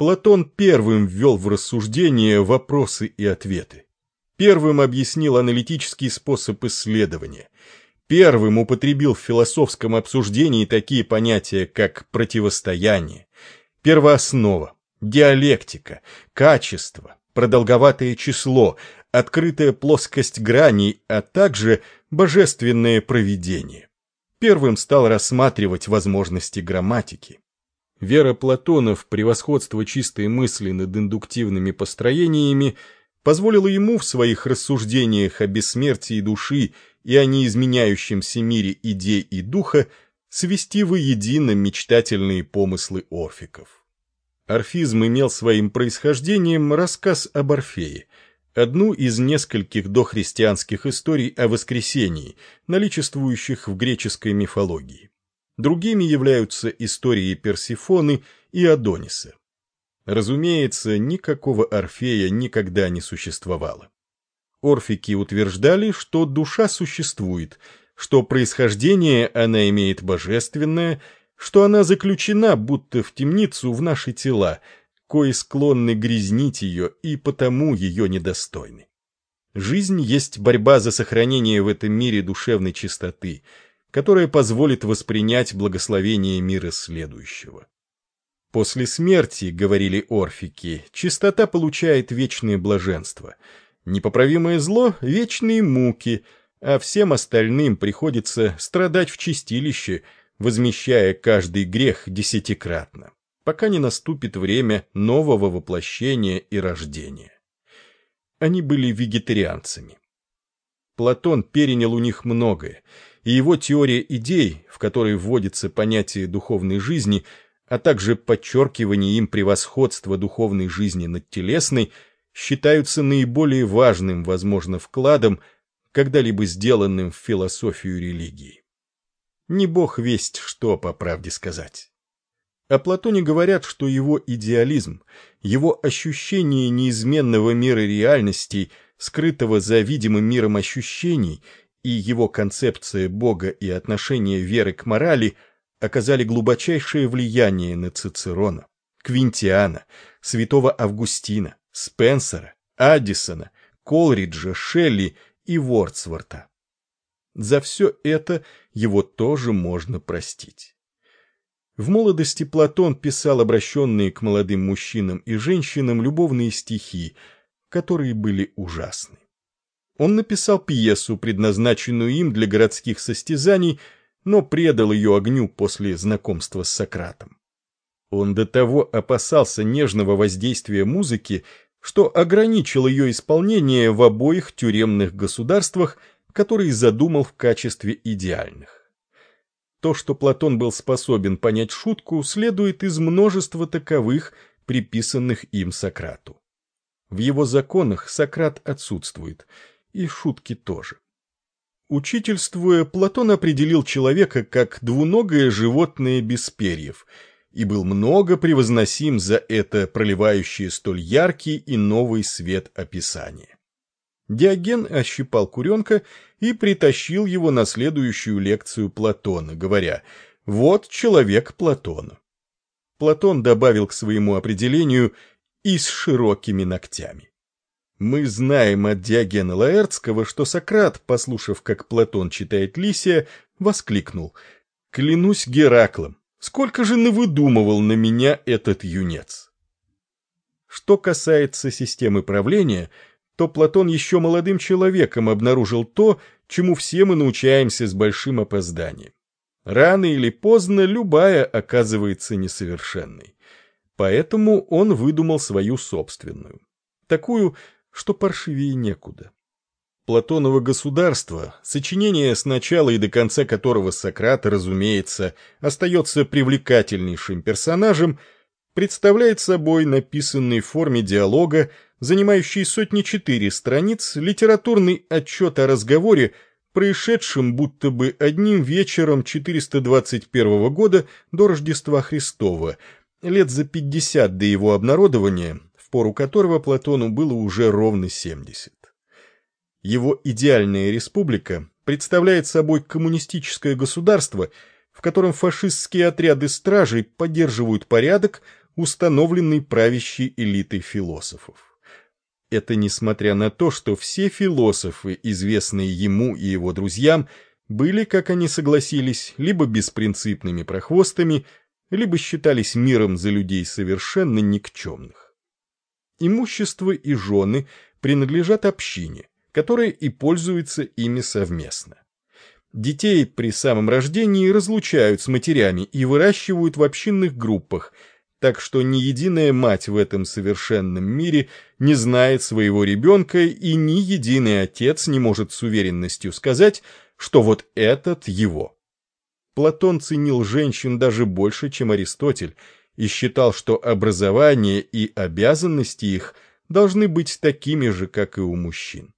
Платон первым ввел в рассуждение вопросы и ответы. Первым объяснил аналитический способ исследования. Первым употребил в философском обсуждении такие понятия, как противостояние, первооснова, диалектика, качество, продолговатое число, открытая плоскость граней, а также божественное провидение. Первым стал рассматривать возможности грамматики. Вера Платона в превосходство чистой мысли над индуктивными построениями позволила ему в своих рассуждениях о бессмертии души и о неизменяющемся мире идей и духа свести воедино мечтательные помыслы орфиков. Орфизм имел своим происхождением рассказ об Орфее, одну из нескольких дохристианских историй о воскресении, наличествующих в греческой мифологии. Другими являются истории Персифоны и Адониса. Разумеется, никакого Орфея никогда не существовало. Орфики утверждали, что душа существует, что происхождение она имеет божественное, что она заключена будто в темницу в наши тела, кои склонны грязнить ее и потому ее недостойны. Жизнь есть борьба за сохранение в этом мире душевной чистоты – которое позволит воспринять благословение мира следующего. После смерти, говорили орфики, чистота получает вечное блаженство, непоправимое зло — вечные муки, а всем остальным приходится страдать в чистилище, возмещая каждый грех десятикратно, пока не наступит время нового воплощения и рождения. Они были вегетарианцами. Платон перенял у них многое, и его теория идей, в которой вводится понятие духовной жизни, а также подчеркивание им превосходства духовной жизни над телесной, считаются наиболее важным, возможно, вкладом, когда-либо сделанным в философию религии. Не бог весть что, по правде сказать. О Платоне говорят, что его идеализм, его ощущение неизменного мира реальностей, скрытого за видимым миром ощущений – и его концепция Бога и отношение веры к морали оказали глубочайшее влияние на Цицерона, Квинтиана, святого Августина, Спенсера, Аддисона, Колриджа, Шелли и Вордсворта. За все это его тоже можно простить. В молодости Платон писал обращенные к молодым мужчинам и женщинам любовные стихи, которые были ужасны он написал пьесу, предназначенную им для городских состязаний, но предал ее огню после знакомства с Сократом. Он до того опасался нежного воздействия музыки, что ограничил ее исполнение в обоих тюремных государствах, которые задумал в качестве идеальных. То, что Платон был способен понять шутку, следует из множества таковых, приписанных им Сократу. В его законах Сократ отсутствует – и шутки тоже. Учительствуя, Платон определил человека как двуногое животное без перьев и был много превозносим за это проливающее столь яркий и новый свет описания. Диоген ощипал куренка и притащил его на следующую лекцию Платона, говоря «Вот человек Платона». Платон добавил к своему определению «и с широкими ногтями». Мы знаем от Диогена Лаэртского, что Сократ, послушав, как Платон читает Лисия, воскликнул «Клянусь Гераклом, сколько же навыдумывал на меня этот юнец!» Что касается системы правления, то Платон еще молодым человеком обнаружил то, чему все мы научаемся с большим опозданием. Рано или поздно любая оказывается несовершенной. Поэтому он выдумал свою собственную. Такую, что паршивее некуда. Платоново государство, сочинение с начала и до конца которого Сократ, разумеется, остается привлекательнейшим персонажем, представляет собой написанный в форме диалога, занимающий сотни четыре страниц, литературный отчет о разговоре, происшедшем будто бы одним вечером 421 года до Рождества Христова, лет за 50 до его обнародования, пору которого Платону было уже ровно 70. Его идеальная республика представляет собой коммунистическое государство, в котором фашистские отряды стражей поддерживают порядок, установленный правящей элитой философов. Это несмотря на то, что все философы, известные ему и его друзьям, были, как они согласились, либо беспринципными прохвостами, либо считались миром за людей совершенно никчемных. Имущество и жены принадлежат общине, которая и пользуется ими совместно. Детей при самом рождении разлучают с матерями и выращивают в общинных группах, так что ни единая мать в этом совершенном мире не знает своего ребенка, и ни единый отец не может с уверенностью сказать, что вот этот его. Платон ценил женщин даже больше, чем Аристотель, и считал, что образование и обязанности их должны быть такими же, как и у мужчин.